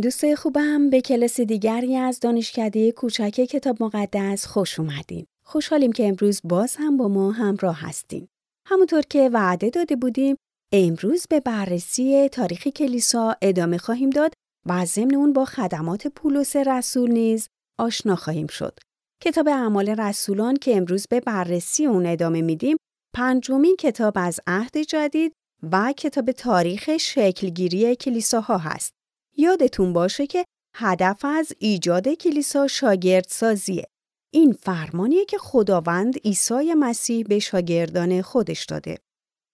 دوستای خوبم به کلاس دیگری از دانشکده کوچک کتاب مقدس خوش اومدین. خوشحالیم که امروز باز هم با ما همراه هستین. همونطور که وعده داده بودیم، امروز به بررسی تاریخ کلیسا ادامه خواهیم داد و ضمن اون با خدمات پولس رسول نیز آشنا خواهیم شد. کتاب اعمال رسولان که امروز به بررسی اون ادامه میدیم، پنجمین کتاب از عهد جدید و کتاب تاریخ شکلگیری کلیساها هست. یادتون باشه که هدف از ایجاد کلیسا شاگرد سازیه. این فرمانیه که خداوند عیسی مسیح به شاگردان خودش داده.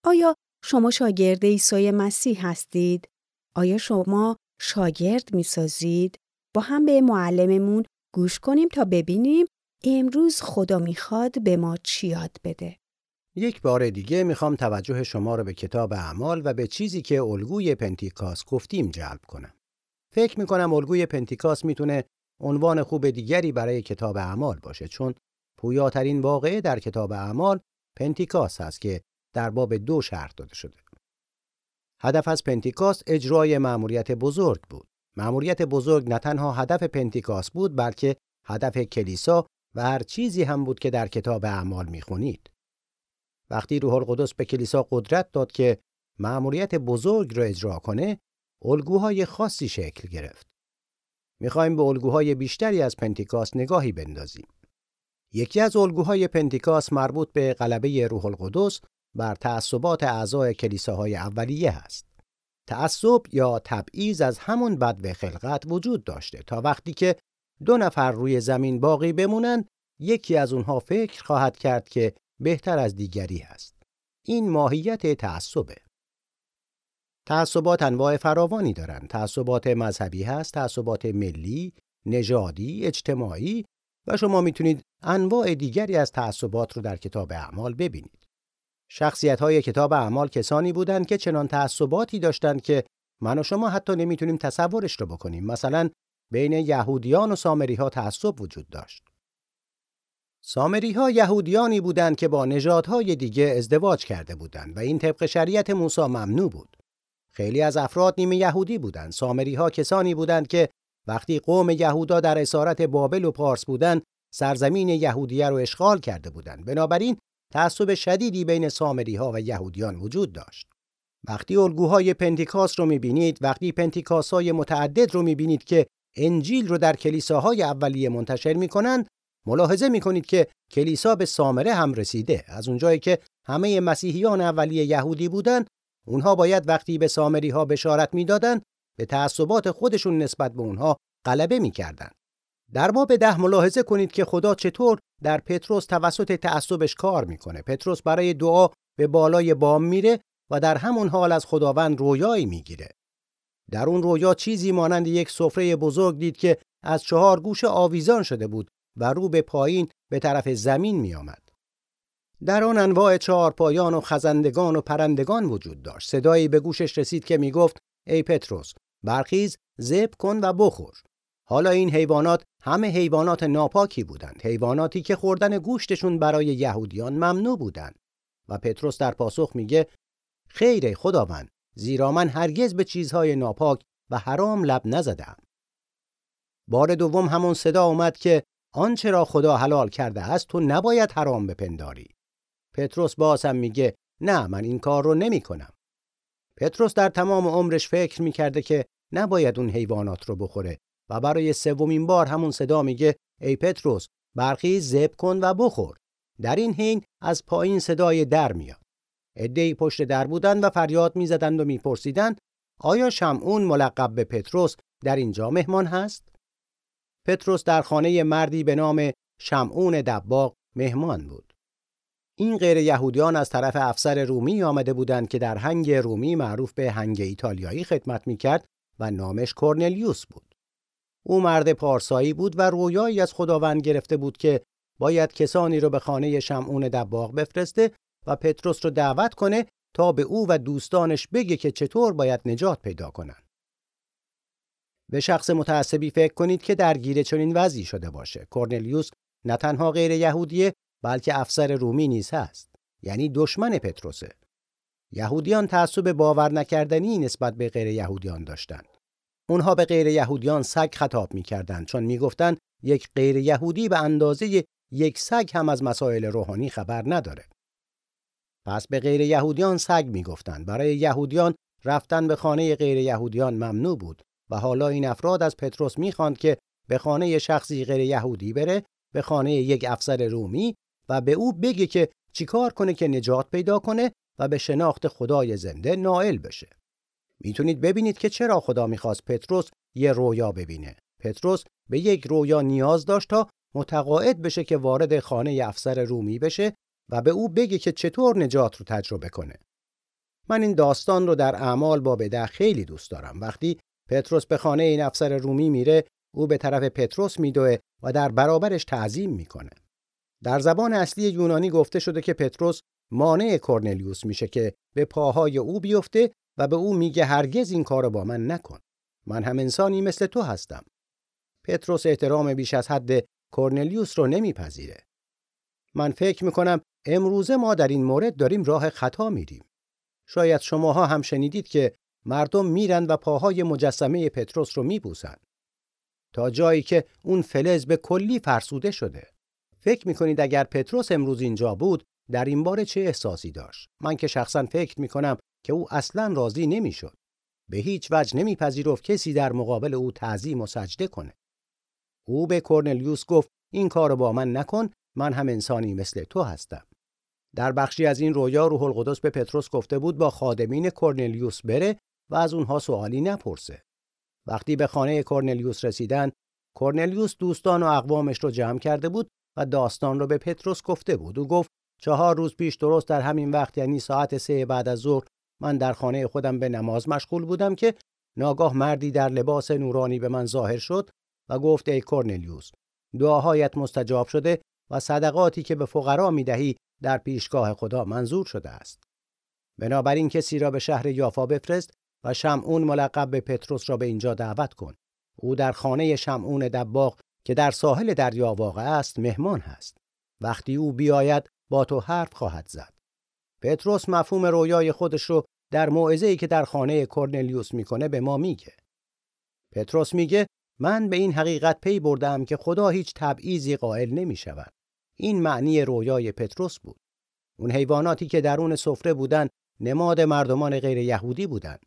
آیا شما شاگرد عیسی مسیح هستید؟ آیا شما شاگرد می‌سازید؟ با هم به معلممون گوش کنیم تا ببینیم امروز خدا می‌خواد به ما چی یاد بده. یک بار دیگه می‌خوام توجه شما رو به کتاب اعمال و به چیزی که الگوی پنتیکاست گفتیم جلب کنم. فکر می‌کنم الگوی پنتیکاست می‌تونه عنوان خوب دیگری برای کتاب اعمال باشه چون پویاترین واقعه در کتاب اعمال پنتیکاست هست که در باب دو شرح داده شده. هدف از پنتیکاست اجرای مأموریت بزرگ بود. مأموریت بزرگ نه تنها هدف پنتیکاست بود بلکه هدف کلیسا و هر چیزی هم بود که در کتاب اعمال می‌خونید. وقتی روح القدس به کلیسا قدرت داد که مأموریت بزرگ را اجرا کنه، الگوهای خاصی شکل گرفت. می‌خوایم به الگوهای بیشتری از پنتیکاس نگاهی بندازیم. یکی از الگوهای پنتیکاس مربوط به غلبه روح القدس بر تعصبات اعضای کلیساهای اولیه است. تعصب یا تبعیض از همون بد خلقت وجود داشته تا وقتی که دو نفر روی زمین باقی بمونن یکی از اونها فکر خواهد کرد که بهتر از دیگری است. این ماهیت تعصبه. تعصبات انواع فراوانی دارند. تعصبات مذهبی هست، تعصبات ملی، نژادی، اجتماعی و شما می‌تونید انواع دیگری از تعصبات رو در کتاب اعمال ببینید. شخصیت های کتاب اعمال کسانی بودند که چنان تعصباتی داشتند که من و شما حتی نمی‌تونیم تصورش رو بکنیم. مثلا بین یهودیان و سامری ها تعصب وجود داشت. سامری ها یهودیانی بودند که با نژادهای دیگه ازدواج کرده بودند و این طبق شریعت موسی ممنوع بود. خیلی از افراد نیمه یهودی بودند. سامری ها کسانی بودند که وقتی قوم یهودا در اسارت بابل و پارس بودند، سرزمین یهودیه رو اشغال کرده بودند. بنابراین تعصب شدیدی بین سامری ها و یهودیان وجود داشت. وقتی الگوهای پنتیکاست رو می‌بینید، وقتی پنتیکاست های متعدد رو می‌بینید که انجیل رو در کلیساهای اولیه منتشر می‌کنند، ملاحظه می‌کنید که کلیسا به سامره هم رسیده. از اونجایی که همه مسیحیان اولیه یهودی بودند، اونها باید وقتی به سامری ها بشارت می‌دادند به تعصبات خودشون نسبت به اونها غلبه می‌کردند. در باب ده ملاحظه کنید که خدا چطور در پتروس توسط تعصبش کار می‌کنه. پتروس برای دعا به بالای بام میره و در همون حال از خداوند رویایی می‌گیره. در اون رویا چیزی مانند یک سفره بزرگ دید که از چهار گوشه آویزان شده بود و رو به پایین به طرف زمین می آمد. در آن انواع چهار پایان و خزندگان و پرندگان وجود داشت. صدایی به گوشش رسید که می گفت ای پتروس برخیز زب کن و بخور. حالا این حیوانات همه حیوانات ناپاکی بودند. حیواناتی که خوردن گوشتشون برای یهودیان ممنوع بودند. و پتروس در پاسخ میگه خیر خداوند زیرا من هرگز به چیزهای ناپاک و حرام لب نزدم. بار دوم همون صدا اومد که آنچه را خدا حلال کرده است تو نباید حرام بپنداری. پتروس باز هم میگه نه من این کار رو نمی کنم. پتروس در تمام عمرش فکر می‌کرده که نباید اون حیوانات رو بخوره و برای سومین بار همون صدا میگه ای پتروس برخیز زب کن و بخور. در این حین از پایین صدای در میاد. عدهای پشت در بودند و فریاد می‌زدند و میپرسیدند آیا شمعون ملقب به پتروس در اینجا مهمان هست؟ پتروس در خانه مردی به نام شمعون دباغ مهمان بود. این غیر یهودیان از طرف افسر رومی آمده بودند که در هنگ رومی معروف به هنگ ایتالیایی خدمت می‌کرد و نامش کورنلیوس بود. او مرد پارسایی بود و رویایی از خداوند گرفته بود که باید کسانی رو به خانه شمعون دباغ بفرسته و پتروس رو دعوت کنه تا به او و دوستانش بگه که چطور باید نجات پیدا کنند. به شخص متعصبی فکر کنید که درگیر چنین وضعی شده باشه. کورنلیوس نه تنها غیر یهودیه بلکه افسر رومی نیز هست. یعنی دشمن پتروسه. یهودیان تعصب باور نکردنی نسبت به غیر یهودیان داشتند. اونها به غیر یهودیان سگ خطاب می‌کردند چون می‌گفتند یک غیر یهودی به اندازه یک سگ هم از مسائل روحانی خبر نداره. پس به غیر یهودیان سگ می‌گفتند. برای یهودیان رفتن به خانه غیر یهودیان ممنوع بود و حالا این افراد از پتروس می‌خواند که به خانه شخصی غیر یهودی بره به خانه یک افسر رومی و به او بگه که چیکار کنه که نجات پیدا کنه و به شناخت خدای زنده نائل بشه. می‌تونید ببینید که چرا خدا می‌خواست پتروس یه رویا ببینه. پتروس به یک رویا نیاز داشت تا متقاعد بشه که وارد خانه افسر رومی بشه و به او بگه که چطور نجات رو تجربه کنه. من این داستان رو در اعمال با ده خیلی دوست دارم. وقتی پتروس به خانه این افسر رومی میره، او به طرف پتروس میدوه و در برابرش تعظیم می‌کنه. در زبان اصلی یونانی گفته شده که پتروس مانع کورنلیوس میشه که به پاهای او بیفته و به او میگه هرگز این کارو با من نکن. من هم انسانی مثل تو هستم. پتروس احترام بیش از حد کورنلیوس رو نمیپذیره. من فکر می‌کنم امروزه ما در این مورد داریم راه خطا میریم. شاید شماها هم شنیدید که مردم میرن و پاهای مجسمه پتروس رو میبوسن. تا جایی که اون فلز به کلی فرسوده شده. فکر می‌کنید اگر پتروس امروز اینجا بود در این باره چه احساسی داشت؟ من که شخصا فکر می‌کنم که او اصلا راضی نمی‌شد. به هیچ وجه نمیپذیرفت کسی در مقابل او تعظیم و سجده کنه. او به کورنلیوس گفت این کارو با من نکن من هم انسانی مثل تو هستم. در بخشی از این رویا روح القدس به پتروس گفته بود با خادمین کورنلیوس بره و از اونها سوالی نپرسه. وقتی به خانه کورنلیوس رسیدن، کورنلیوس دوستان و اقوامش رو جمع کرده بود و داستان رو به پتروس گفته بود. او گفت چهار روز پیش درست در همین وقت یعنی ساعت سه بعد از ظهر من در خانه خودم به نماز مشغول بودم که ناگاه مردی در لباس نورانی به من ظاهر شد و گفت ای کورنلیوس دعاهایت مستجاب شده و صدقاتی که به فقرا می‌دهی در پیشگاه خدا منظور شده است بنابراین کسی را به شهر یافا بفرست و شمعون ملقب به پتروس را به اینجا دعوت کن او در خانه شمعون دباغ که در ساحل دریا واقع است مهمان هست وقتی او بیاید با تو حرف خواهد زد پتروس مفهوم رویای خودش رو در موعظه‌ای که در خانه کورنلیوس می‌کنه به ما میگه پتروس میگه من به این حقیقت پی بردم که خدا هیچ تبعیضی قائل نمی شود. این معنی رویای پتروس بود. اون حیواناتی که درون سفره بودن نماد مردمان غیر یهودی بودند.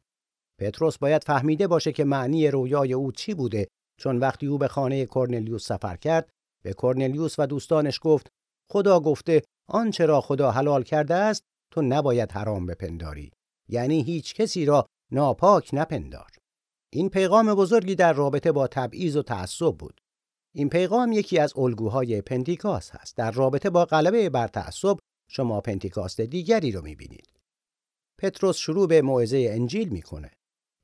پتروس باید فهمیده باشه که معنی رویای او چی بوده چون وقتی او به خانه کرنلیوس سفر کرد به کرنلیوس و دوستانش گفت خدا گفته آنچه را خدا حلال کرده است تو نباید حرام بپنداری یعنی هیچ کسی را ناپاک نپندار این پیغام بزرگی در رابطه با تبعیض و تعصب بود. این پیغام یکی از الگوهای پنتیکاست هست. در رابطه با غلبه بر تعصب شما پنتیکاست دیگری رو می‌بینید. پتروس شروع به موعظه انجیل می‌کنه.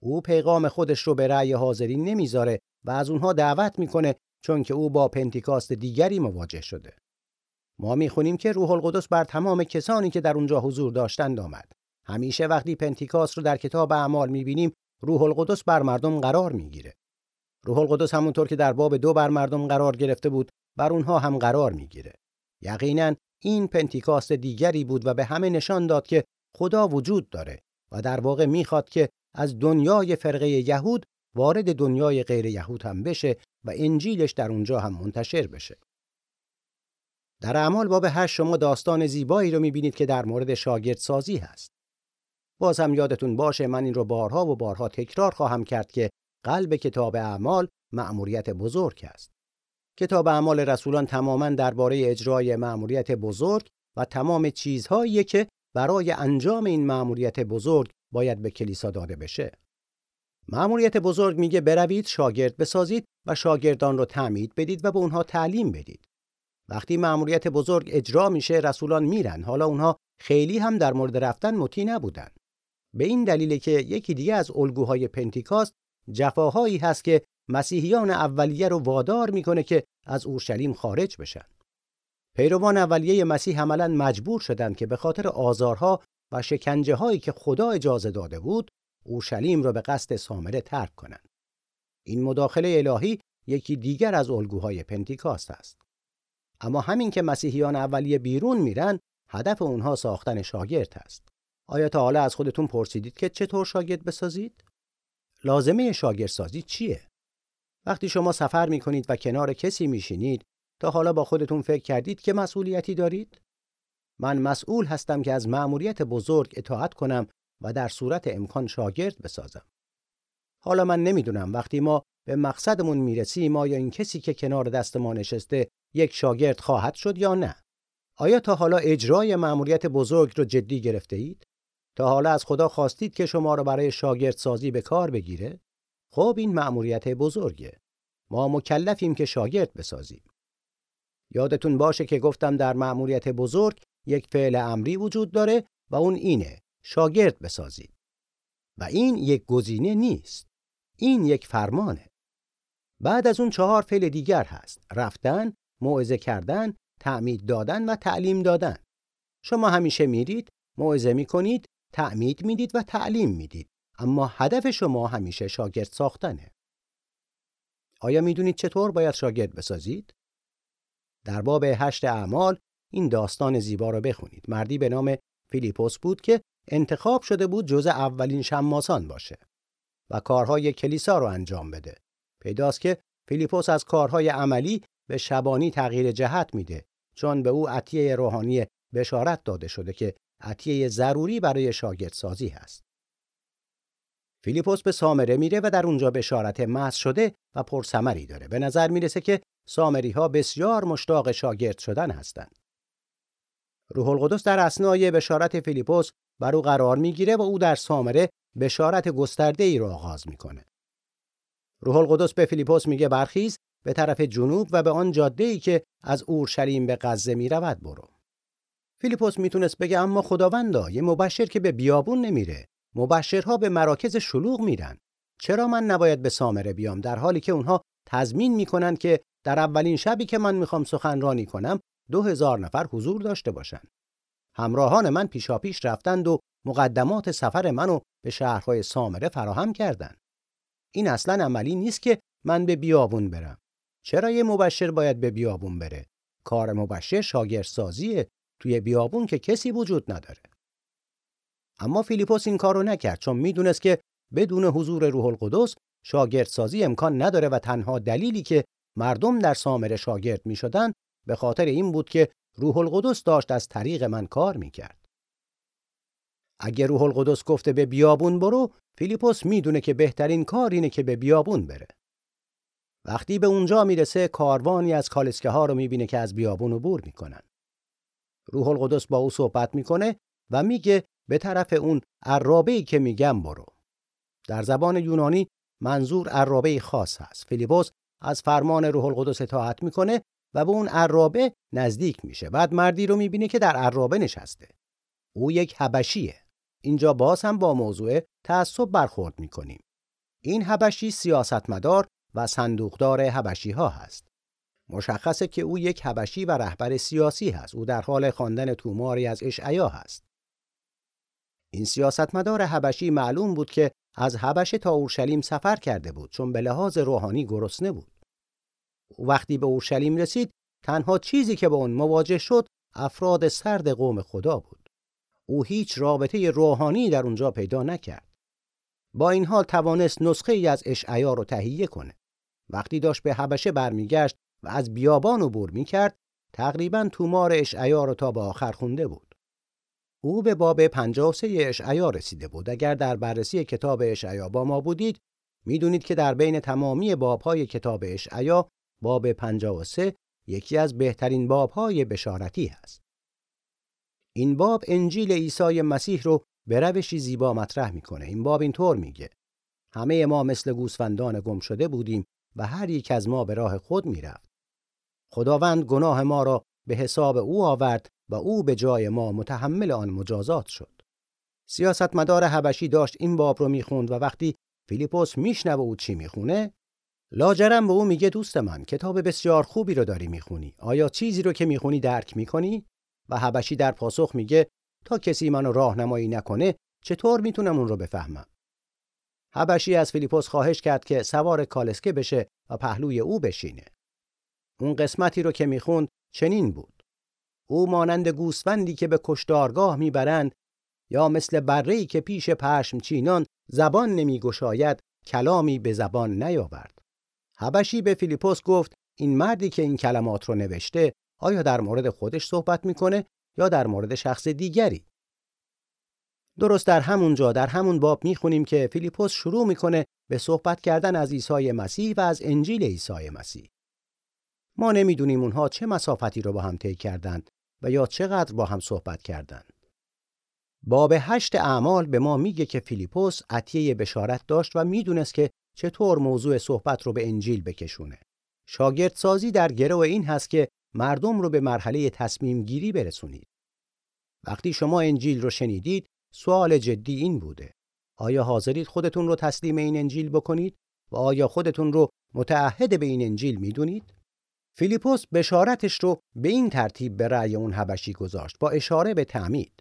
او پیغام خودش رو به رأی حاضرین نمی‌ذاره و از اونها دعوت می‌کنه چون که او با پنتیکاست دیگری مواجه شده. ما می‌خونیم که روح القدس بر تمام کسانی که در اونجا حضور داشتند آمد. همیشه وقتی پنتیکاست رو در کتاب اعمال می‌بینیم روح القدس بر مردم قرار می‌گیره. روح القدس همونطور که در باب دو بر مردم قرار گرفته بود بر اونها هم قرار می‌گیره. یقینا این پنتیکاست دیگری بود و به همه نشان داد که خدا وجود داره و در واقع می‌خواد که از دنیای فرقه یهود وارد دنیای غیر یهود هم بشه و انجیلش در اونجا هم منتشر بشه. در اعمال باب هشت شما داستان زیبایی رو می‌بینید که در مورد شاگرد سازی هست. باز هم یادتون باشه من این رو بارها و بارها تکرار خواهم کرد که قلب کتاب اعمال مأموریت بزرگ است. کتاب اعمال رسولان تماما درباره اجرای مأموریت بزرگ و تمام چیزهایی که برای انجام این مأموریت بزرگ باید به کلیسا داده بشه. مأموریت بزرگ میگه بروید شاگرد بسازید و شاگردان رو تعمید بدید و به اونها تعلیم بدید. وقتی مأموریت بزرگ اجرا میشه رسولان میرن حالا اونها خیلی هم در مورد رفتن مطیع نبودن. به این دلیل که یکی دیگه از الگوهای پنتیکاست جفاهایی هست که مسیحیان اولیه رو وادار می‌کنه که از اورشلیم خارج بشن. پیروان اولیه مسیح عملا مجبور شدند که به خاطر آزارها و شکنجه هایی که خدا اجازه داده بود اورشلیم را به قصد سامره ترک کنند. این مداخله الهی یکی دیگر از الگوهای پنتیکاست است. اما همین که مسیحیان اولیه بیرون میرن هدف اونها ساختن شاگرد است. آیا تا حالا از خودتون پرسیدید که چطور شاگرد بسازید؟ لازمه شاگردسازی چیه؟ وقتی شما سفر می کنید و کنار کسی میشینید تا حالا با خودتون فکر کردید که مسئولیتی دارید؟ من مسئول هستم که از مأموریت بزرگ اطاعت کنم و در صورت امکان شاگرد بسازم. حالا من نمی‌دونم وقتی ما به مقصدمون می‌رسیم آیا این کسی که کنار دست ما نشسته یک شاگرد خواهد شد یا نه؟ آیا تا حالا اجرای مأموریت بزرگ رو جدی گرفته اید؟ تا حالا از خدا خواستید که شما را برای شاگردسازی به کار بگیره؟ خب این مأموریت بزرگه. ما مکلفیم که شاگرد بسازیم. یادتون باشه که گفتم در مأموریت بزرگ یک فعل امری وجود داره و اون اینه شاگرد بسازید. و این یک گزینه نیست. این یک فرمانه. بعد از اون چهار فعل دیگر هست. رفتن، موعظه کردن، تعمید دادن و تعلیم دادن. شما همیشه میرید، موعظه می‌کنید، تعمید می‌دید و تعلیم می‌دید. اما هدف شما همیشه شاگرد ساختنه. آیا می‌دونید چطور باید شاگرد بسازید؟ در باب هشت اعمال این داستان زیبا رو بخونید. مردی به نام فیلیپوس بود که انتخاب شده بود جز اولین شماسان باشه و کارهای کلیسا رو انجام بده. پیداست که فیلیپوس از کارهای عملی به شبانی تغییر جهت میده چون به او عطیه روحانی بشارت داده شده که عطیه ضروری برای شاگردسازی هست. فیلیپوس به سامره میره و در اونجا بشارت محض شده و پرثمری داره. به نظر می‌رسه که سامری ها بسیار مشتاق شاگرد شدن هستند. روح القدس در اسنای بشارت فیلیپوس بر او قرار می‌گیره و او در سامره بشارت گسترده ای را آغاز می‌کنه. روح القدس به فیلیپوس میگه برخیز به طرف جنوب و به آن جاده ای که از اورشلیم به غزه می‌رود برو. فیلیپوس می‌تونست بگه اما خداوندا یه مبشر که به بیابون نمیره مبشرها به مراکز شلوغ میرن چرا من نباید به سامره بیام در حالی که اونها تضمین می‌کنن که در اولین شبی که من می‌خوام سخنرانی کنم دو هزار نفر حضور داشته باشن همراهان من پیشاپیش رفتند و مقدمات سفر منو به شهرهای سامره فراهم کردند. این اصلا عملی نیست که من به بیابون برم. چرا یه مبشر باید به بیابون بره؟ کار مبشر شاگردسازیه توی بیابون که کسی وجود نداره. اما فیلیپوس این کارو نکرد چون می‌دونست که بدون حضور روح القدس شاگردسازی امکان نداره و تنها دلیلی که مردم در سامره شاگرد می‌شدن به خاطر این بود که روح القدس داشت از طریق من کار می‌کرد. اگه روح القدس گفته به بیابون برو، فیلیپوس می‌دونه که بهترین کار اینه که به بیابون بره. وقتی به اونجا می‌رسه کاروانی از کالسکه ها رو می‌بینه که از بیابون عبور می‌کنن. روح القدس با او صحبت می‌کنه و میگه به طرف اون عرابه که میگم برو. در زبان یونانی منظور عرابه خاص هست. فیلیپوس از فرمان روح القدس اطاعت می‌کنه و به اون عرابه نزدیک میشه. بعد مردی رو می‌بینه که در عرابه نشسته. او یک حبشیه. اینجا باز هم با موضوع تعصب برخورد می‌کنیم. این حبشی سیاستمدار و صندوقدار حبشی ها هست. مشخصه که او یک حبشی و رهبر سیاسی هست. او در حال خواندن توماری از اشعیا هست. این سیاستمدار حبشی معلوم بود که از حبشه تا اورشلیم سفر کرده بود چون به لحاظ روحانی گرسنه بود. وقتی به اورشلیم رسید تنها چیزی که با اون مواجه شد افراد سرد قوم خدا بود. او هیچ رابطه روحانی در اونجا پیدا نکرد. با این حال توانست نسخه ای از اشعیا رو تهیه کنه. وقتی داشت به حبشه برمیگشت و از بیابان عبور می‌کرد تقریبا تومار اشعیا رو تا به آخر خونده بود. او به باب 53 اشعیا رسیده بود. اگر در بررسی کتاب اشعیا با ما بودید می‌دونید که در بین تمامی بابهای کتاب اشعیا باب 53 یکی از بهترین بابهای بشارتی است. این باب انجیل عیسی مسیح رو به روشی زیبا مطرح می‌کنه. این باب اینطور میگه: همه ما مثل گوسفندان گم شده بودیم و هر یک از ما به راه خود می‌رفت. خداوند گناه ما را به حساب او آورد و او به جای ما متحمل آن مجازات شد. سیاستمدار حبشی داشت این باب رو می‌خوند و وقتی فیلیپوس میشنوه او چی می‌خونه لاجرم به او میگه دوست من کتاب بسیار خوبی رو داری می‌خونی. آیا چیزی رو که می‌خونی درک می‌کنی؟ و حبشی در پاسخ میگه تا کسی منو راهنمایی نکنه چطور می‌تونم اون رو بفهمم؟ حبشی از فیلیپوس خواهش کرد که سوار کالسکه بشه و پهلوی او بشینه. اون قسمتی رو که می‌خوند چنین بود. او مانند گوسفندی که به کشتارگاه می‌برند یا مثل بره‌ای که پیش پشم چینان زبان نمیگشاید کلامی به زبان نیاورد. حبشی به فیلیپوس گفت این مردی که این کلمات رو نوشته آیا در مورد خودش صحبت می‌کنه یا در مورد شخص دیگری؟ درست در همون جا در همون باب می‌خونیم که فیلیپوس شروع می‌کنه به صحبت کردن از عیسی مسیح و از انجیل عیسی مسیح. ما نمی‌دونیم اونها چه مسافتی رو با هم طی کردند و یا چقدر با هم صحبت کردند. باب هشت اعمال به ما میگه که فیلیپوس عطیه بشارت داشت و می‌دونست که چطور موضوع صحبت رو به انجیل بکشونه. شاگردسازی در گرو این هست که مردم رو به مرحله تصمیم گیری برسونید. وقتی شما انجیل رو شنیدید، سوال جدی این بوده. آیا حاضرید خودتون رو تسلیم این انجیل بکنید و آیا خودتون رو متعهد به این انجیل می‌دونید؟ فیلیپوس بشارتش رو به این ترتیب به رأی اون حبشی گذاشت با اشاره به تعمید.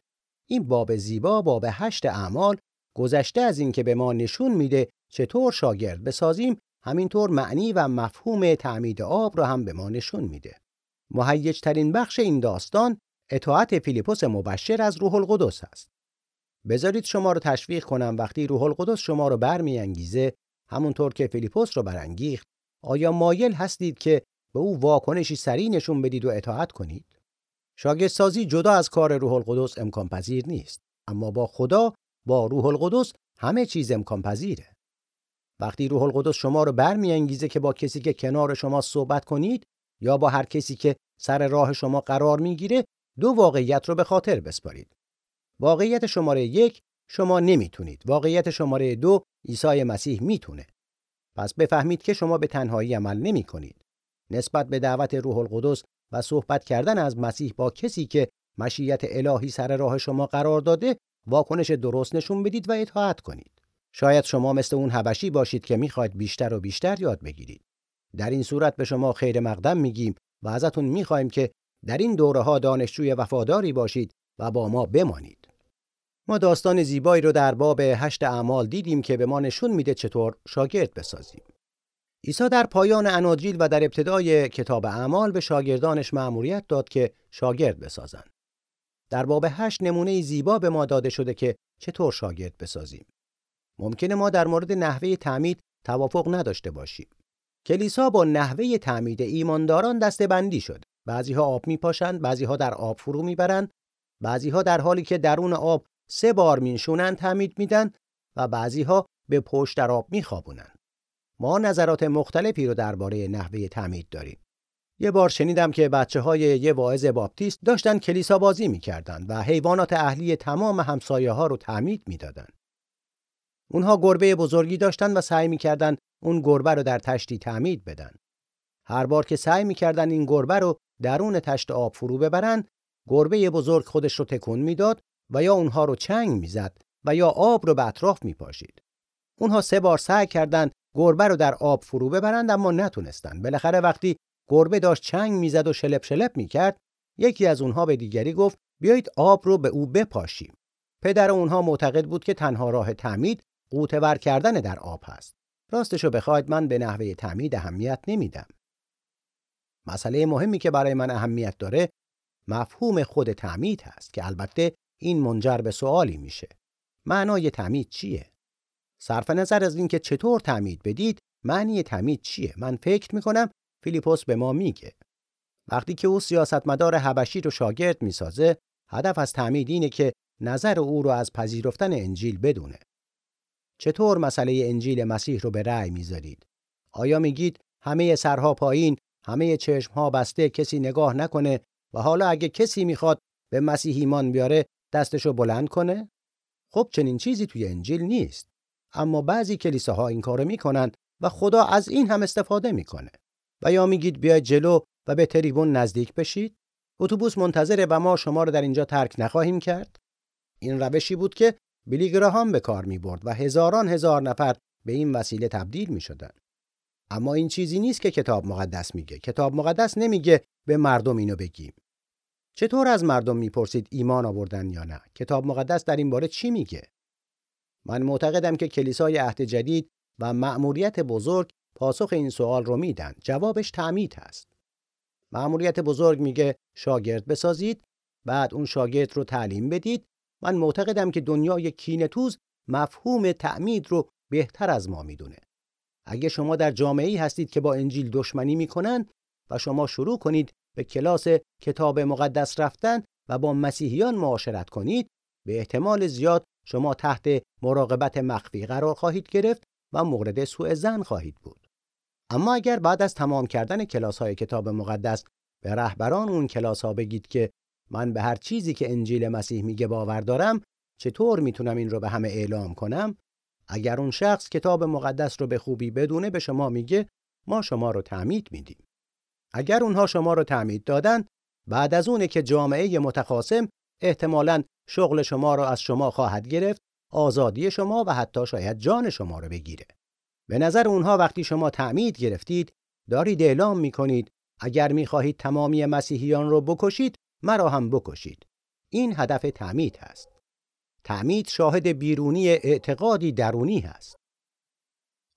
این باب زیبا باب هشت اعمال گذشته از اینکه به ما نشون میده چطور شاگرد بسازیم همینطور معنی و مفهوم تعمید آب را هم به ما نشون میده. مهیج ترین بخش این داستان اطاعت فیلیپوس مبشر از روح القدس است. بذارید شما رو تشویق کنم وقتی روح القدس شما رو برمیانگیزه همونطور که فیلیپوس رو برانگیخت آیا مایل هستید که به او واکنشی سریع نشون بدید و اطاعت کنید شاگردسازی جدا از کار روح القدس امکان پذیر نیست اما با خدا با روح القدس همه چیز امکان پذیره وقتی روح القدس شما رو برمیانگیزه که با کسی که کنار شما صحبت کنید یا با هر کسی که سر راه شما قرار می‌گیره دو واقعیت رو به خاطر بسپارید واقعیت شماره یک شما نمی‌تونید. واقعیت شماره دو عیسی مسیح می‌تونه. پس بفهمید که شما به تنهایی عمل نمی کنید. نسبت به دعوت روح القدس و صحبت کردن از مسیح با کسی که مشیت الهی سر راه شما قرار داده واکنش درست نشون بدید و اطاعت کنید. شاید شما مثل اون حبشی باشید که می‌خواید بیشتر و بیشتر یاد بگیرید. در این صورت به شما خیر مقدم میگیم و ازتون می‌خوایم که در این دوره ها دانشجوی وفاداری باشید و با ما بمانید. ما داستان زیبایی رو در باب هشت اعمال دیدیم که به ما نشون میده چطور شاگرد بسازیم. عیسی در پایان اناجیل و در ابتدای کتاب اعمال به شاگردانش مأموریت داد که شاگرد بسازند. در باب هشت نمونه زیبا به ما داده شده که چطور شاگرد بسازیم. ممکنه ما در مورد نحوه تعمید توافق نداشته باشیم. کلیسا با نحوه تعمید ایمانداران دسته بندی شد. بعضی ها آب میپاشند، بعضی ها در آب فرو می‌برند، بعضی ها در حالی که درون آب سه بار مینشونن تعمید میدن و بعضی ها به پشت در آب میخوابونن. ما نظرات مختلفی رو درباره نحوه تعمید داریم. یه بار شنیدم که بچه های یه واعظ باپتیست داشتن کلیسا بازی می‌کردن و حیوانات اهلی تمام همسایه ها رو تعمید می‌دادن. اونها گربه بزرگی داشتن و سعی می‌کردن اون گربه رو در تشتی تعمید بدن. هر بار که سعی می‌کردن این گربه رو درون تشت آب فرو ببرن، گربه بزرگ خودش رو تکون می‌داد و یا اونها رو چنگ می‌زد و یا آب رو به اطراف میپاشید. اونها سه بار سعی کردند گربه رو در آب فرو ببرند اما نتونستند. بالاخره وقتی گربه داشت چنگ می‌زد و شلپ شلپ می‌کرد، یکی از اونها به دیگری گفت بیایید آب رو به او بپاشیم. پدر اونها معتقد بود که تنها راه تعمید قوتور کردن در آب هست. راستشو بخواید من به نحوه تعمید اهمیت نمیدم. مسئله مهمی که برای من اهمیت داره مفهوم خود تعمید هست که البته این منجر به سوالی میشه. معنای تعمید چیه؟ صرف نظر از اینکه چطور تعمید بدید، معنی تعمید چیه؟ من فکر می‌کنم فیلیپوس به ما میگه. وقتی که او سیاستمدار حبشی رو شاگرد می‌سازه، هدف از تعمید اینه که نظر او رو از پذیرفتن انجیل بدونه. چطور مسئله انجیل مسیح رو به رأی می‌ذارید؟ آیا میگید همه سرها پایین، همه چشمها بسته کسی نگاه نکنه و حالا اگه کسی می‌خواد به مسیح ایمان بیاره دستشو بلند کنه؟ خب چنین چیزی توی انجیل نیست. اما بعضی کلیساها این کارو می‌کنن و خدا از این هم استفاده می‌کنه. و یا میگید بیاید جلو و به تریبون نزدیک بشید؟ اتوبوس منتظره و ما شما رو در اینجا ترک نخواهیم کرد؟ این روشی بود که بیلی گراهام به کار می برد و هزاران هزار نفر به این وسیله تبدیل می شدن. اما این چیزی نیست که کتاب مقدس میگه. کتاب مقدس نمیگه به مردم اینو بگیم. چطور از مردم می‌پرسید ایمان آوردن یا نه؟ کتاب مقدس در این باره چی میگه؟ من معتقدم که کلیسای عهد جدید و مأموریت بزرگ پاسخ این سوال رو میدن. جوابش تعمید هست. مأموریت بزرگ میگه شاگرد بسازید، بعد اون شاگرد رو تعلیم بدید. من معتقدم که دنیای کینتوز مفهوم تعمید رو بهتر از ما می‌دونه. اگه شما در جامعه هستید که با انجیل دشمنی می‌کنن و شما شروع کنید به کلاس کتاب مقدس رفتن و با مسیحیان معاشرت کنید به احتمال زیاد شما تحت مراقبت مخفی قرار خواهید گرفت و مورد سوء زن خواهید بود. اما اگر بعد از تمام کردن کلاس های کتاب مقدس به رهبران اون کلاس ها بگید که من به هر چیزی که انجیل مسیح میگه باور دارم چطور می‌تونم این رو به همه اعلام کنم؟ اگر اون شخص کتاب مقدس رو به خوبی بدونه به شما میگه ما شما رو تعمید میدیم. اگر اونها شما رو تعمید دادن بعد از اونه که جامعه متخاصم احتمالاً شغل شما را از شما خواهد گرفت آزادی شما و حتی شاید جان شما رو بگیره. به نظر اونها وقتی شما تعمید گرفتید دارید اعلام می‌کنید اگر می‌خواهید تمامی مسیحیان رو بکشید مرا هم بکشید. این هدف تعمید هست. تعمید شاهد بیرونی اعتقادی درونی هست.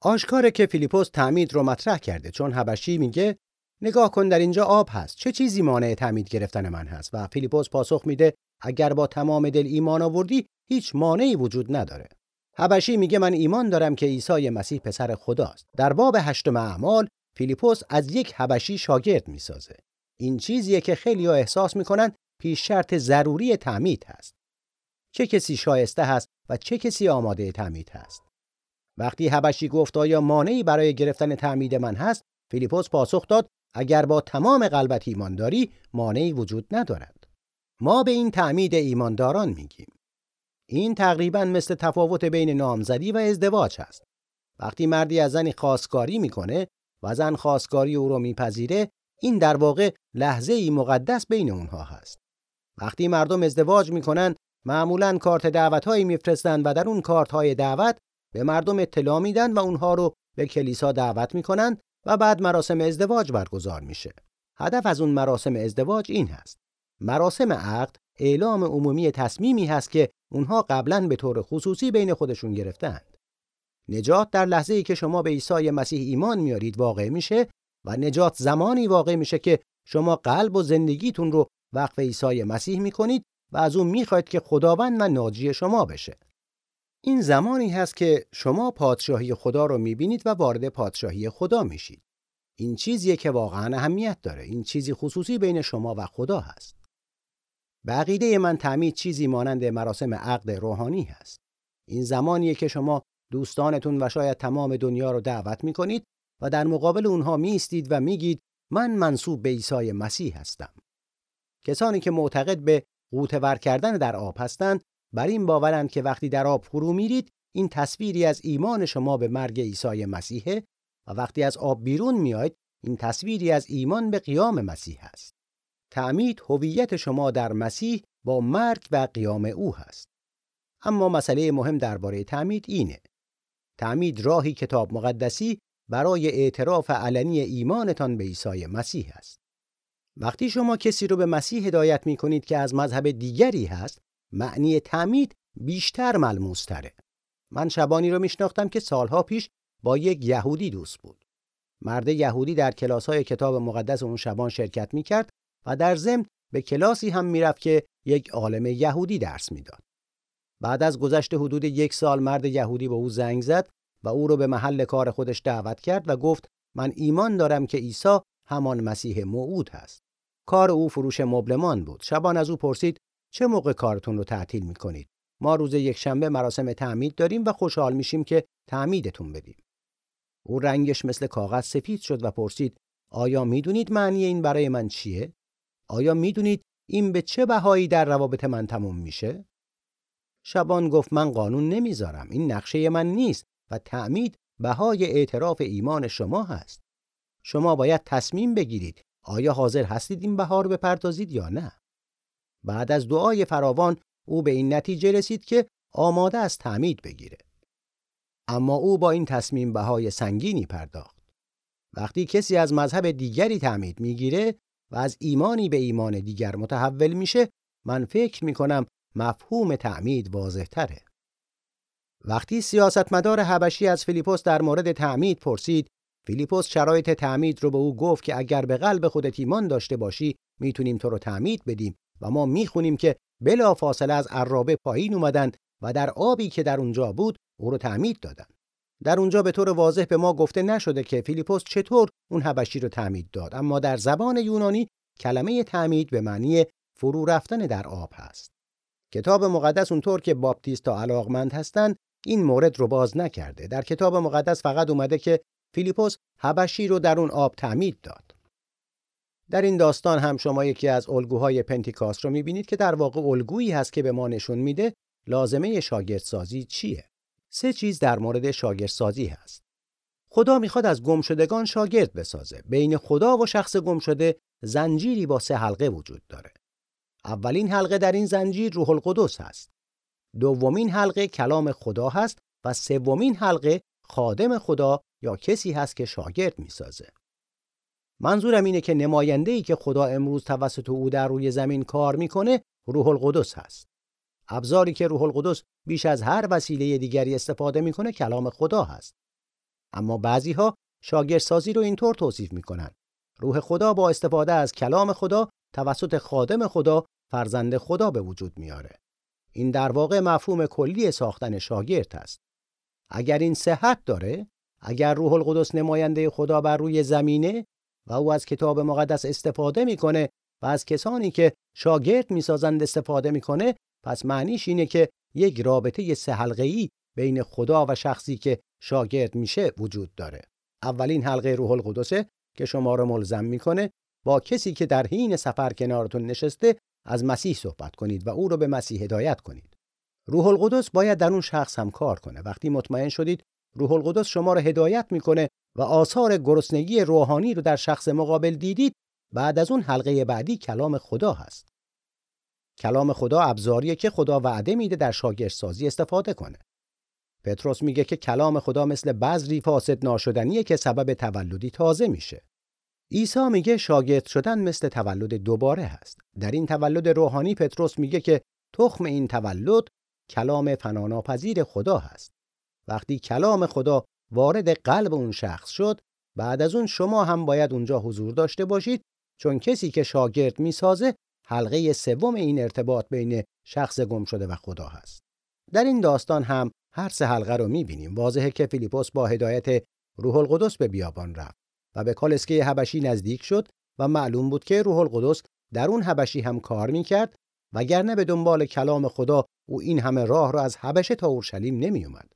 آشکاره که فیلیپوس تعمید رو مطرح کرده چون حبشی میگه نگاه کن در اینجا آب هست. چه چیزی مانع تعمید گرفتن من هست؟ و فیلیپوس پاسخ میده اگر با تمام دل ایمان آوردی هیچ مانعی وجود نداره. حبشی میگه من ایمان دارم که عیسی مسیح پسر خداست. در باب هشتم اعمال فیلیپوس از یک حبشی شاگرد می‌سازه. این چیزیه که خیلی ها احساس می‌کنن پیش شرط ضروری تعمید هست. چه کسی شایسته هست و چه کسی آماده تعمید هست. وقتی حبشی گفت آیا مانعی برای گرفتن تعمید من هست فیلیپوس پاسخ داد اگر با تمام قلبت ایمان داری مانعی وجود ندارد. ما به این تعمید ایمانداران میگیم. این تقریبا مثل تفاوت بین نامزدی و ازدواج هست. وقتی مردی از زنی خواستگاری می‌کنه و زن خواستگاری او رو میپذیره این در واقع لحظه ای مقدس بین اونها هست وقتی مردم ازدواج می‌کنن معمولا کارت دعوت هایی میفرستند و در اون کارت های دعوت به مردم اطلاع میدن و اونها رو به کلیسا دعوت می‌کنن و بعد مراسم ازدواج برگزار میشه. هدف از اون مراسم ازدواج این هست. مراسم عقد اعلام عمومی تصمیمی هست که اونها قبلا به طور خصوصی بین خودشون گرفتند. نجات در لحظه ای که شما به عیسی مسیح ایمان میارید واقع میشه و نجات زمانی واقع میشه که شما قلب و زندگیتون رو وقف عیسی مسیح می‌کنید و از اون می‌خواید که خداوند و ناجی شما بشه. این زمانی هست که شما پادشاهی خدا رو می‌بینید و وارد پادشاهی خدا میشید. این چیزیه که واقعا اهمیت داره. این چیزی خصوصی بین شما و خدا هست. بقیده من تعمید چیزی مانند مراسم عقد روحانی هست. این زمانیه که شما دوستانتون و شاید تمام دنیا رو دعوت می‌کنید و در مقابل اونها میستید و میگید من منصوب به عیسی مسیح هستم. کسانی که معتقد به غوطه کردن در آب هستند بر این باورند که وقتی در آب فرو میرید این تصویری از ایمان شما به مرگ عیسی مسیحه و وقتی از آب بیرون میاید این تصویری از ایمان به قیام مسیح است. تعمید هویت شما در مسیح با مرگ و قیام او هست. اما مسئله مهم درباره تعمید اینه. تعمید راهی کتاب مقدسی برای اعتراف علنی ایمانتان به عیسی مسیح است. وقتی شما کسی رو به مسیح هدایت می کنید که از مذهب دیگری هست معنی تعمید بیشتر ملموس تره. من شبانی رو میشناختم که سالها پیش با یک یهودی دوست بود. مرد یهودی در کلاس های کتاب مقدس اون شبان شرکت می‌کرد و در ضمن به کلاسی هم می‌رفت که یک عالم یهودی درس می‌داد. بعد از گذشت حدود یک سال مرد یهودی به او زنگ زد و او رو به محل کار خودش دعوت کرد و گفت من ایمان دارم که عیسی همان مسیح موعود هست. کار او فروش مبلمان بود. شبان از او پرسید چه موقع کارتون رو تعطیل می‌کنید؟ ما روز یک شنبه مراسم تعمید داریم و خوشحال میشیم که تعمیدتون بدیم. او رنگش مثل کاغذ سفید شد و پرسید آیا می‌دونید معنی این برای من چیه؟ آیا می‌دونید این به چه بهایی در روابط من تموم میشه؟ شبان گفت من قانون نمی‌ذارم این نقشه من نیست و تعمید بهای اعتراف ایمان شما هست. شما باید تصمیم بگیرید آیا حاضر هستید این بها رو بپردازید یا نه؟ بعد از دعای فراوان او به این نتیجه رسید که آماده از تعمید بگیره. اما او با این تصمیم بهای سنگینی پرداخت. وقتی کسی از مذهب دیگری تعمید می‌گیره و از ایمانی به ایمان دیگر متحول میشه من فکر می‌کنم مفهوم تعمید واضح تره. وقتی سیاستمدار حبشی از فیلیپوس در مورد تعمید پرسید فیلیپوس شرایط تعمید رو به او گفت که اگر به قلب خودت ایمان داشته باشی می‌تونیم تو رو تعمید بدیم و ما می‌خونیم که بلا فاصله از عرابه پایین اومدند و در آبی که در اونجا بود او رو تعمید دادند. در اونجا به طور واضح به ما گفته نشده که فیلیپوس چطور اون حبشی رو تعمید داد اما در زبان یونانی کلمه تعمید به معنی فرو رفتن در آب هست کتاب مقدس اونطور که باپتیستا علاقمند هستند این مورد رو باز نکرده. در کتاب مقدس فقط اومده که فیلیپوس حبشی رو در اون آب تعمید داد. در این داستان هم شما یکی از الگوهای پنتیکاست رو می‌بینید که در واقع الگویی هست که به ما نشون میده لازمه شاگردسازی چیه. سه چیز در مورد شاگردسازی هست. خدا می‌خواد از گمشدگان شاگرد بسازه. بین خدا و شخص گمشده زنجیری با سه حلقه وجود داره. اولین حلقه در این زنجیر روح القدس هست. دومین حلقه کلام خدا هست و سومین حلقه خادم خدا یا کسی هست که شاگرد می‌سازه. منظورم اینه که نماینده ای که خدا امروز توسط او در روی زمین کار می‌کنه روح القدس هست. ابزاری که روح القدس بیش از هر وسیله دیگری استفاده می‌کنه کلام خدا هست. اما بعضی ها شاگردسازی رو اینطور توصیف می‌کنن. روح خدا با استفاده از کلام خدا توسط خادم خدا فرزند خدا به وجود میاره این در واقع مفهوم کلی ساختن شاگرد است. اگر این صحت داره اگر روح القدس نماینده خدا بر روی زمینه و او از کتاب مقدس استفاده می‌کنه و از کسانی که شاگرد می‌سازند استفاده می‌کنه پس معنیش اینه که یک رابطه سه حلقه‌ای بین خدا و شخصی که شاگرد میشه وجود داره. اولین حلقه روح القدسه که شما رو ملزم می‌کنه با کسی که در حین سفر کنارتون نشسته از مسیح صحبت کنید و او رو به مسیح هدایت کنید. روح القدس باید در اون شخص هم کار کنه. وقتی مطمئن شدید روح القدس شما رو هدایت می‌کنه و آثار گرسنگی روحانی رو در شخص مقابل دیدید بعد از اون حلقه بعدی کلام خدا هست. کلام خدا ابزاریه که خدا وعده میده در شاگردسازی استفاده کنه. پتروس میگه که کلام خدا مثل بذری فاسد ناشدنیه که سبب تولدی تازه میشه. عیسی میگه شاگرد شدن مثل تولد دوباره هست. در این تولد روحانی پتروس میگه که تخم این تولد کلام فناناپذیر خدا هست. وقتی کلام خدا وارد قلب اون شخص شد بعد از اون شما هم باید اونجا حضور داشته باشید چون کسی که شاگرد می‌سازه حلقه سوم این ارتباط بین شخص گم شده و خدا هست. در این داستان هم هر سه حلقه رو می‌بینیم. واضحه که فیلیپوس با هدایت روح القدس به بیابان رفت. و به کالسکه حبشی نزدیک شد و معلوم بود که روح القدس در اون حبشی هم کار می‌کرد وگرنه به دنبال کلام خدا او این همه راه را از حبشه تا اورشلیم نمیومد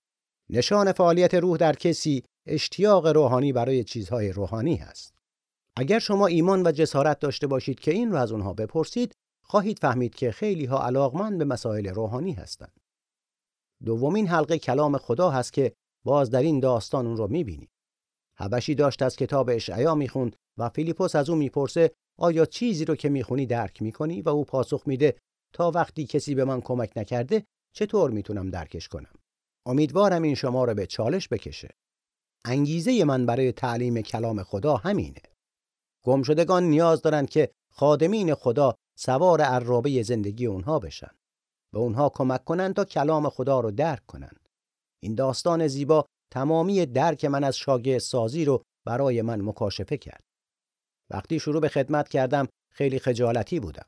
نشان فعالیت روح در کسی اشتیاق روحانی برای چیزهای روحانی هست. اگر شما ایمان و جسارت داشته باشید که این را از اونها بپرسید، خواهید فهمید که خیلی ها علاقمند به مسائل روحانی هستند. دومین حلقه کلام خدا هست که باز در این داستان اون رو می‌بینید. حبشی داشت از کتاب اشعیا می‌خوند و فیلیپوس از او می‌پرسه آیا چیزی رو که می‌خونی درک می‌کنی و او پاسخ میده تا وقتی کسی به من کمک نکرده چطور می‌تونم درکش کنم امیدوارم این شما رو به چالش بکشه. انگیزه من برای تعلیم کلام خدا همینه. گمشدگان نیاز دارند که خادمین خدا سوار عرابه زندگی اونها بشن. به اونها کمک کنن تا کلام خدا رو درک کنن. این داستان زیبا تمامی درک من از شاگرد سازی رو برای من مکاشفه کرد. وقتی شروع به خدمت کردم خیلی خجالتی بودم.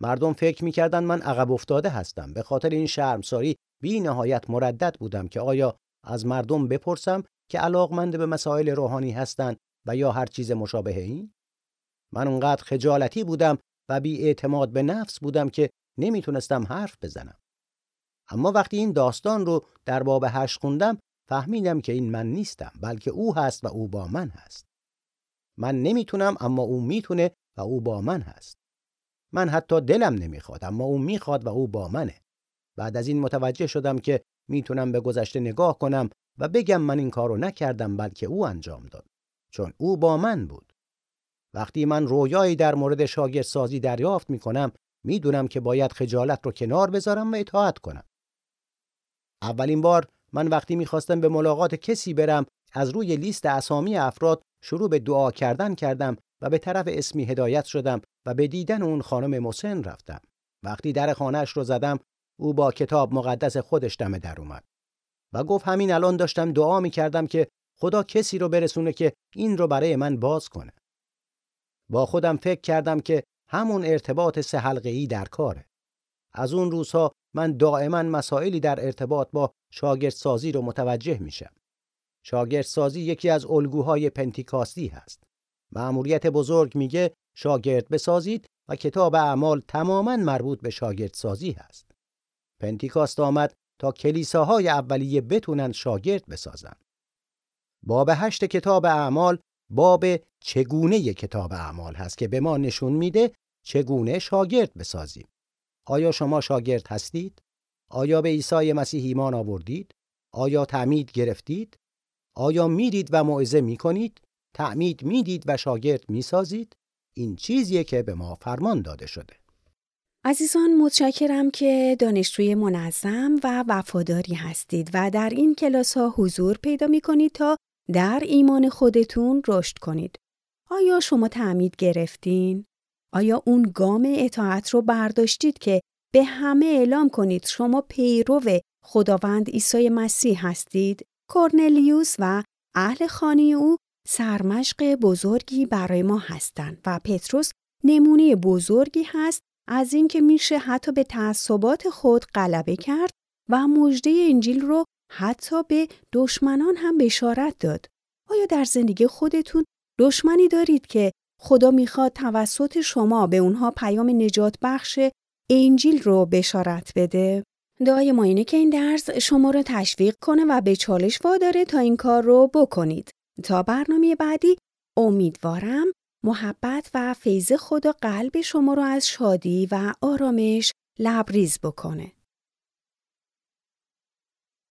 مردم فکر می‌کردن من عقب افتاده هستم به خاطر این شرمساری بی نهایت مردد بودم که آیا از مردم بپرسم که علاقمند به مسائل روحانی هستند و یا هر چیز مشابه این؟ من اونقدر خجالتی بودم و بی اعتماد به نفس بودم که نمی‌تونستم حرف بزنم. اما وقتی این داستان رو در باب هشت خوندم فهمیدم که این من نیستم بلکه او هست و او با من هست. من نمی‌تونم اما او می‌تونه و او با من هست. من حتی دلم نمی‌خواد اما او می‌خواد و او با منه. بعد از این متوجه شدم که می‌تونم به گذشته نگاه کنم و بگم من این کارو نکردم بلکه او انجام داد چون او با من بود وقتی من رویایی در مورد شاگردسازی دریافت می‌کنم می‌دونم که باید خجالت رو کنار بذارم و اطاعت کنم اولین بار من وقتی می‌خواستم به ملاقات کسی برم از روی لیست اسامی افراد شروع به دعا کردن کردم و به طرف اسمی هدایت شدم و به دیدن اون خانم مسن رفتم وقتی در خانهش رو زدم او با کتاب مقدس خودش دم در اومد و گفت همین الان داشتم دعا می کردم که خدا کسی رو برسونه که این رو برای من باز کنه. با خودم فکر کردم که همون ارتباط سه حلقه ای در کاره. از اون روزها من دائما مسائلی در ارتباط با شاگردسازی رو متوجه میشم. شاگردسازی یکی از الگوهای پنتیکاستی هست. مأموریت بزرگ میگه شاگرد بسازید و کتاب اعمال تماما مربوط به شاگردسازی هست. پنتیکاست آمد تا کلیساهای اولیه بتونن شاگرد بسازن. باب هشت کتاب اعمال باب چگونه کتاب اعمال هست که به ما نشون میده چگونه شاگرد بسازیم. آیا شما شاگرد هستید؟ آیا به عیسی مسیح ایمان آوردید؟ آیا تعمید گرفتید؟ آیا می‌دید و موعظه می‌کنید؟ تعمید می‌دید و شاگرد می‌سازید؟ این چیزیه که به ما فرمان داده شده. عزیزان متشکرم که دانشجوی منظم و وفاداری هستید و در این کلاس ها حضور پیدا می کنید تا در ایمان خودتون رشد کنید. آیا شما تعمید گرفتین؟ آیا اون گام اطاعت رو برداشتید که به همه اعلام کنید شما پیرو خداوند عیسی مسیح هستید؟ کورنلیوس و اهل خانه او سرمشق بزرگی برای ما هستند و پتروس نمونه بزرگی هست از اینکه میشه حتی به تعصبات خود غلبه کرد و مژده انجیل رو حتی به دشمنان هم بشارت داد. آیا در زندگی خودتون دشمنی دارید که خدا می‌خواد توسط شما به اونها پیام نجات بخش انجیل رو بشارت بده؟ دعای ما اینه که این درس شما رو تشویق کنه و به چالش واداره تا این کار رو بکنید. تا برنامه بعدی امیدوارم محبت و فیض خدا قلب شما رو از شادی و آرامش لبریز بکنه.